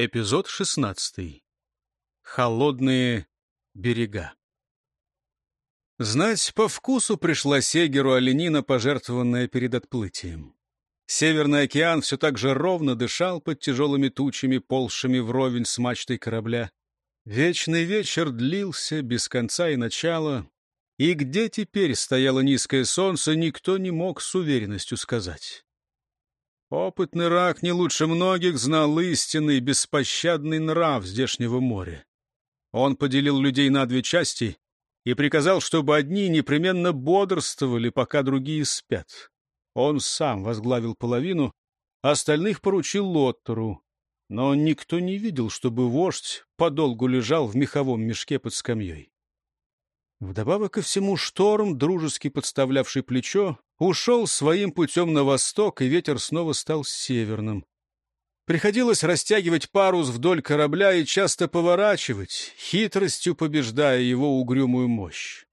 Эпизод 16. Холодные берега. Знать по вкусу пришла Сегеру оленина, пожертвованная перед отплытием. Северный океан все так же ровно дышал под тяжелыми тучами, ползшими вровень с мачтой корабля. Вечный вечер длился без конца и начала, и где теперь стояло низкое солнце, никто не мог с уверенностью сказать. Опытный рак не лучше многих знал истинный беспощадный нрав здешнего моря. Он поделил людей на две части и приказал, чтобы одни непременно бодрствовали, пока другие спят. Он сам возглавил половину, остальных поручил Лоттеру, но никто не видел, чтобы вождь подолгу лежал в меховом мешке под скамьей. Вдобавок ко всему шторм, дружески подставлявший плечо, ушел своим путем на восток, и ветер снова стал северным. Приходилось растягивать парус вдоль корабля и часто поворачивать, хитростью побеждая его угрюмую мощь.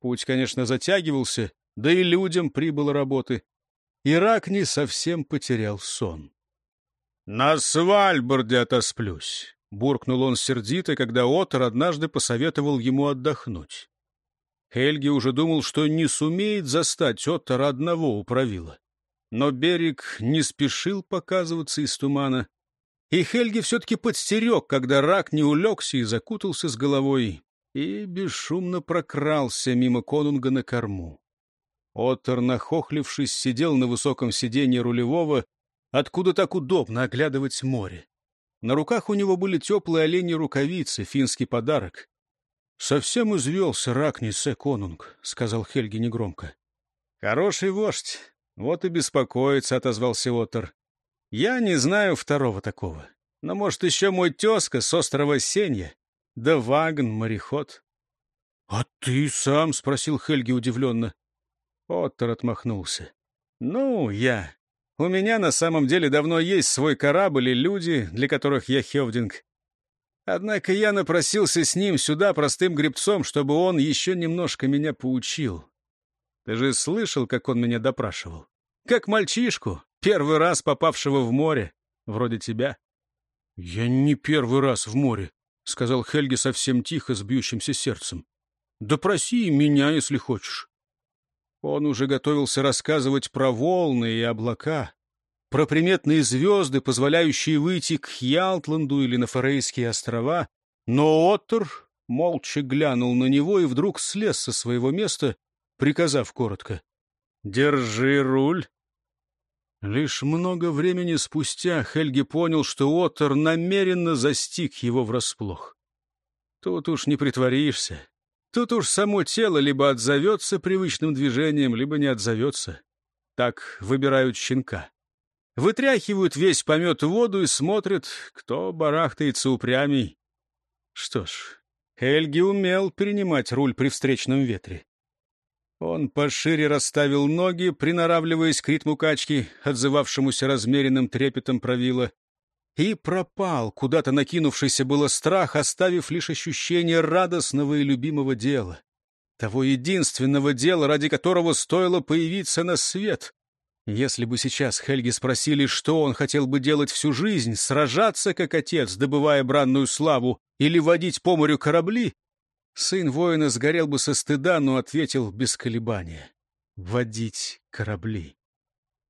Путь, конечно, затягивался, да и людям прибыло работы. Ирак не совсем потерял сон. — На Свальборде отосплюсь, — буркнул он сердито, когда Отор однажды посоветовал ему отдохнуть. Хельги уже думал, что не сумеет застать Оттора одного у правила. Но берег не спешил показываться из тумана, и Хельги все-таки подстерег, когда рак не улегся и закутался с головой, и бесшумно прокрался мимо конунга на корму. Оттор, нахохлившись, сидел на высоком сиденье рулевого, откуда так удобно оглядывать море. На руках у него были теплые оленьи рукавицы, финский подарок. — Совсем извелся Ракнисе конунг, — сказал Хельги негромко. — Хороший вождь, вот и беспокоится, — отозвался Отор. — Я не знаю второго такого. Но, может, еще мой тезка с острова Сенья, да Вагн, мореход. — А ты сам? — спросил Хельги удивленно. Оттер отмахнулся. — Ну, я. У меня на самом деле давно есть свой корабль и люди, для которых я Хевдинг. Однако я напросился с ним сюда простым гребцом, чтобы он еще немножко меня поучил. Ты же слышал, как он меня допрашивал? Как мальчишку, первый раз попавшего в море, вроде тебя. — Я не первый раз в море, — сказал Хельги совсем тихо, с бьющимся сердцем. — Допроси меня, если хочешь. Он уже готовился рассказывать про волны и облака, про приметные звезды, позволяющие выйти к Хьялтланду или на Форейские острова, но Оттер молча глянул на него и вдруг слез со своего места, приказав коротко «Держи руль». Лишь много времени спустя Хельги понял, что Оттер намеренно застиг его врасплох. Тут уж не притворишься. Тут уж само тело либо отзовется привычным движением, либо не отзовется. Так выбирают щенка вытряхивают весь помет в воду и смотрят, кто барахтается упрямей. Что ж, Хельги умел принимать руль при встречном ветре. Он пошире расставил ноги, приноравливаясь к ритму качки, отзывавшемуся размеренным трепетом правила, и пропал, куда-то накинувшийся было страх, оставив лишь ощущение радостного и любимого дела. Того единственного дела, ради которого стоило появиться на свет. Если бы сейчас Хельги спросили, что он хотел бы делать всю жизнь, сражаться как отец, добывая бранную славу, или водить по морю корабли, сын воина сгорел бы со стыда, но ответил без колебания — водить корабли.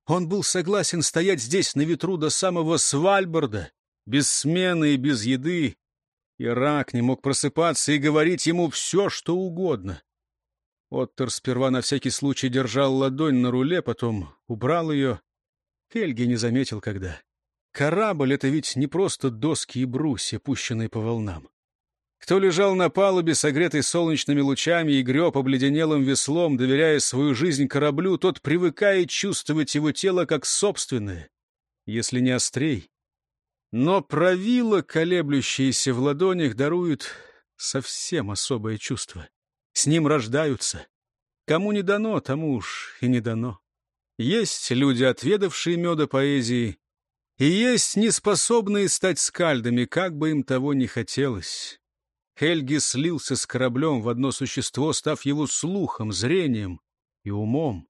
Он был согласен стоять здесь на ветру до самого Свальборда, без смены и без еды, и рак не мог просыпаться и говорить ему все, что угодно. Оттер сперва на всякий случай держал ладонь на руле, потом убрал ее. Хельги не заметил, когда. Корабль — это ведь не просто доски и брусья, пущенные по волнам. Кто лежал на палубе, согретый солнечными лучами и греб обледенелым веслом, доверяя свою жизнь кораблю, тот привыкает чувствовать его тело как собственное, если не острей. Но правило, колеблющееся в ладонях, дарует совсем особое чувство. С ним рождаются. Кому не дано, тому уж и не дано. Есть люди, отведавшие меда поэзии, и есть неспособные стать скальдами, как бы им того не хотелось. Хельги слился с кораблем в одно существо, став его слухом, зрением и умом.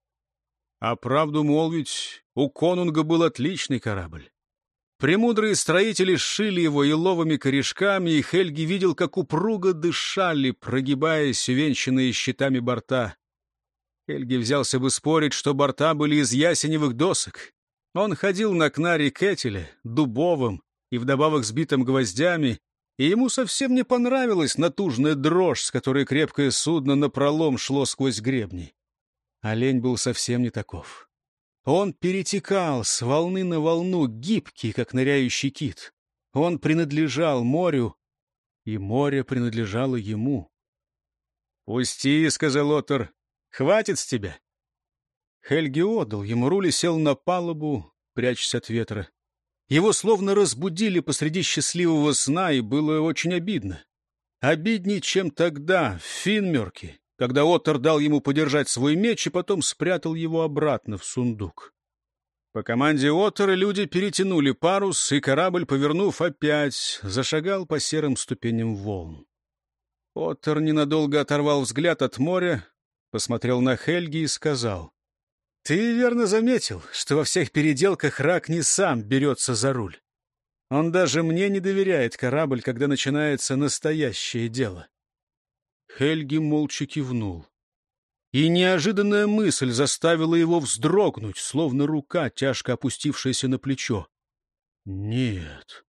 А правду молвить, у конунга был отличный корабль. Премудрые строители сшили его еловыми корешками, и Хельги видел, как упруго дышали, прогибаясь увенчанные щитами борта. Хельги взялся бы спорить, что борта были из ясеневых досок. Он ходил на кнаре Кетеля, дубовым и вдобавок сбитым гвоздями, и ему совсем не понравилась натужная дрожь, с которой крепкое судно напролом шло сквозь гребни. Олень был совсем не таков. Он перетекал с волны на волну, гибкий, как ныряющий кит. Он принадлежал морю, и море принадлежало ему. «Пусти», — сказал Отор, — «хватит с тебя». Хельги отдал ему руль и сел на палубу, прячась от ветра. Его словно разбудили посреди счастливого сна, и было очень обидно. Обиднее, чем тогда, в Финмерке, когда Оттер дал ему подержать свой меч и потом спрятал его обратно в сундук. По команде Оттера люди перетянули парус, и корабль, повернув опять, зашагал по серым ступеням волн. Оттер ненадолго оторвал взгляд от моря, посмотрел на Хельги и сказал, «Ты верно заметил, что во всех переделках рак не сам берется за руль. Он даже мне не доверяет корабль, когда начинается настоящее дело». Хельги молча кивнул. И неожиданная мысль заставила его вздрогнуть, словно рука, тяжко опустившаяся на плечо. Нет,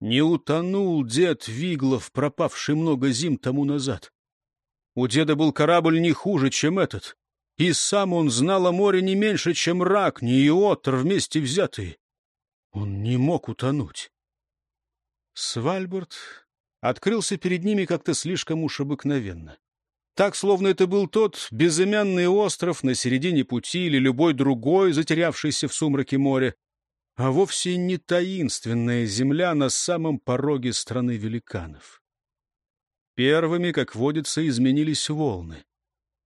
не утонул дед Виглов, пропавший много зим тому назад. У деда был корабль не хуже, чем этот. И сам он знал о море не меньше, чем Ракни и Отр вместе взятые. Он не мог утонуть. Свальборд открылся перед ними как-то слишком уж обыкновенно. Так, словно это был тот безымянный остров на середине пути или любой другой, затерявшийся в сумраке моря, а вовсе не таинственная земля на самом пороге страны великанов. Первыми, как водится, изменились волны.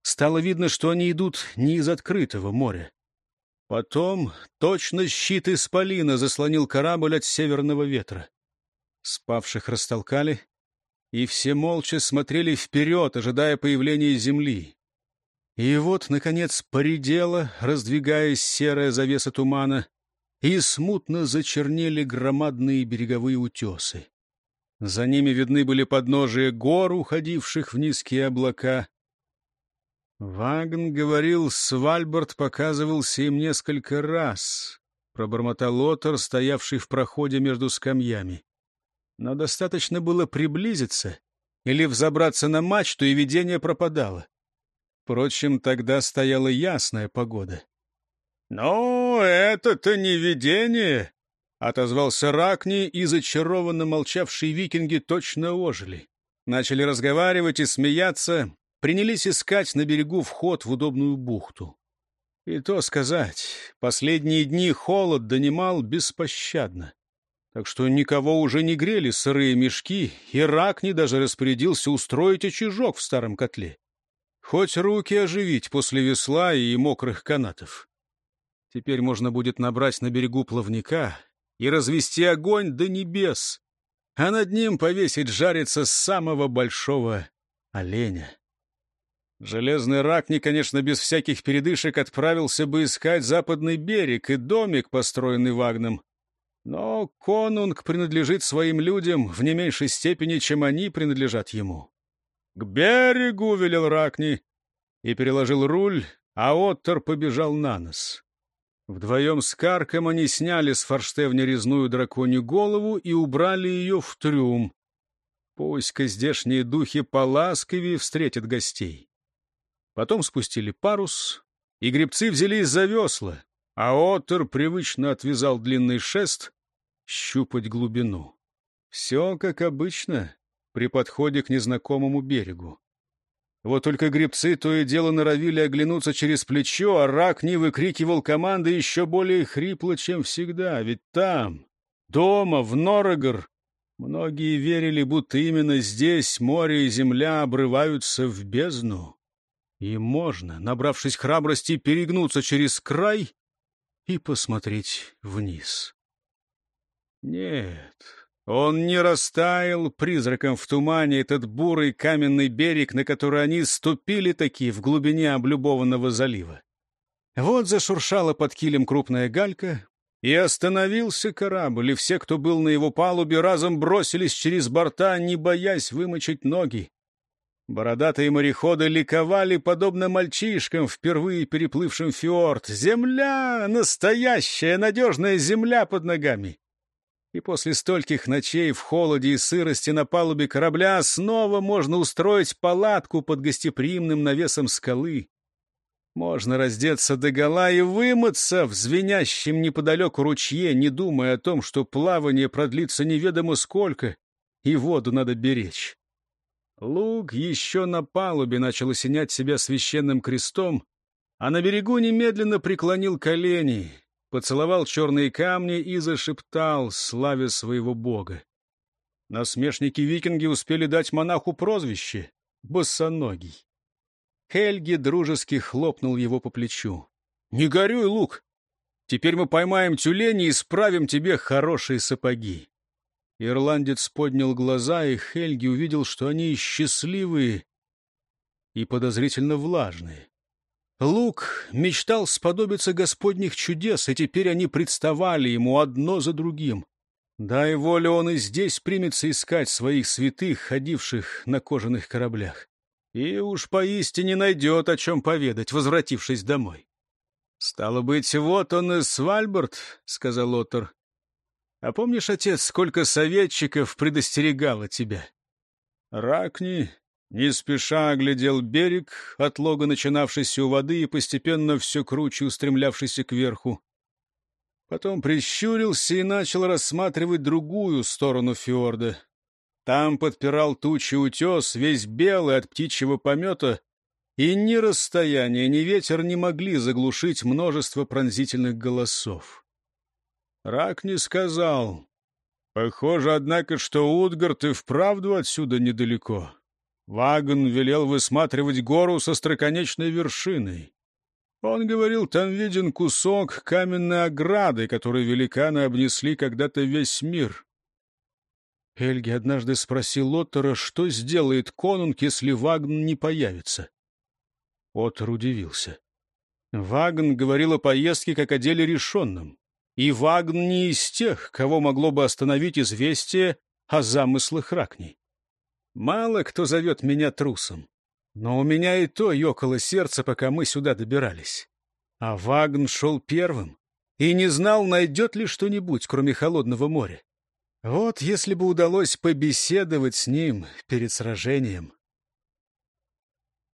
Стало видно, что они идут не из открытого моря. Потом точно щит исполина заслонил корабль от северного ветра. Спавших растолкали, и все молча смотрели вперед, ожидая появления земли. И вот, наконец, поредела, раздвигаясь серая завеса тумана, и смутно зачернели громадные береговые утесы. За ними видны были подножия гор, уходивших в низкие облака, Вагн говорил, Свальбард показывался им несколько раз, пробормотал Отор, стоявший в проходе между скамьями. Но достаточно было приблизиться или взобраться на мачту, и видение пропадало. Впрочем, тогда стояла ясная погода. — Ну, это-то не видение! — отозвался Ракни, и зачарованно молчавшие викинги точно ожили. Начали разговаривать и смеяться, принялись искать на берегу вход в удобную бухту. И то сказать, последние дни холод донимал беспощадно. Так что никого уже не грели сырые мешки, и Ракни даже распорядился устроить очажок в старом котле. Хоть руки оживить после весла и мокрых канатов. Теперь можно будет набрать на берегу плавника и развести огонь до небес, а над ним повесить жариться самого большого оленя. Железный ракни, конечно, без всяких передышек отправился бы искать западный берег и домик, построенный Вагном. Но конунг принадлежит своим людям в не меньшей степени, чем они принадлежат ему. «К берегу!» — велел Ракни и переложил руль, а Оттер побежал на нос. Вдвоем с Карком они сняли с форштевня резную драконью голову и убрали ее в трюм. Пусть-ка здешние духи поласковее встретят гостей. Потом спустили парус, и гребцы взялись за весла, а Оттер привычно отвязал длинный шест щупать глубину. Все как обычно при подходе к незнакомому берегу. Вот только гребцы то и дело норовили оглянуться через плечо, а рак не выкрикивал команды еще более хрипло, чем всегда. Ведь там, дома, в Норогор, многие верили, будто именно здесь море и земля обрываются в бездну. И можно, набравшись храбрости, перегнуться через край и посмотреть вниз. Нет, он не растаял призраком в тумане этот бурый каменный берег, на который они ступили такие в глубине облюбованного залива. Вот зашуршала под килем крупная галька, И остановился корабль, и все, кто был на его палубе, разом бросились через борта, не боясь вымочить ноги. Бородатые мореходы ликовали, подобно мальчишкам, впервые переплывшим фьорд. Земля! Настоящая, надежная земля под ногами! И после стольких ночей в холоде и сырости на палубе корабля снова можно устроить палатку под гостеприимным навесом скалы. Можно раздеться догола и вымыться в звенящем неподалеку ручье, не думая о том, что плавание продлится неведомо сколько, и воду надо беречь. Лук еще на палубе начал осенять себя священным крестом, а на берегу немедленно преклонил колени, поцеловал черные камни и зашептал, славя своего бога. Насмешники-викинги успели дать монаху прозвище — «Босоногий». Хельги дружески хлопнул его по плечу. «Не горюй, Лук! Теперь мы поймаем тюлени и справим тебе хорошие сапоги. Ирландец поднял глаза, и Хельги увидел, что они счастливые и подозрительно влажные. Лук мечтал сподобиться господних чудес, и теперь они представали ему одно за другим. Дай волю, он и здесь примется искать своих святых, ходивших на кожаных кораблях. И уж поистине найдет, о чем поведать, возвратившись домой. — Стало быть, вот он и Свальбард, — сказал Отор. А помнишь, отец, сколько советчиков предостерегало тебя? Ракни не спеша оглядел берег, от лога начинавшийся у воды и постепенно все круче устремлявшийся кверху. Потом прищурился и начал рассматривать другую сторону фьорда. Там подпирал тучи утес, весь белый от птичьего помета, и ни расстояние, ни ветер не могли заглушить множество пронзительных голосов. Рак не сказал. Похоже, однако, что Утгард и вправду отсюда недалеко. Вагон велел высматривать гору со строконечной вершиной. Он говорил, там виден кусок каменной ограды, которой великаны обнесли когда-то весь мир. Эльги однажды спросил Оттера, что сделает конунг, если Вагн не появится. Оттер удивился. Вагн говорил о поездке как о деле решенном. И Вагн не из тех, кого могло бы остановить известие о замыслах Ракни. Мало кто зовет меня трусом, но у меня и то ёкало сердце, пока мы сюда добирались. А Вагн шел первым и не знал, найдет ли что-нибудь, кроме холодного моря. Вот если бы удалось побеседовать с ним перед сражением.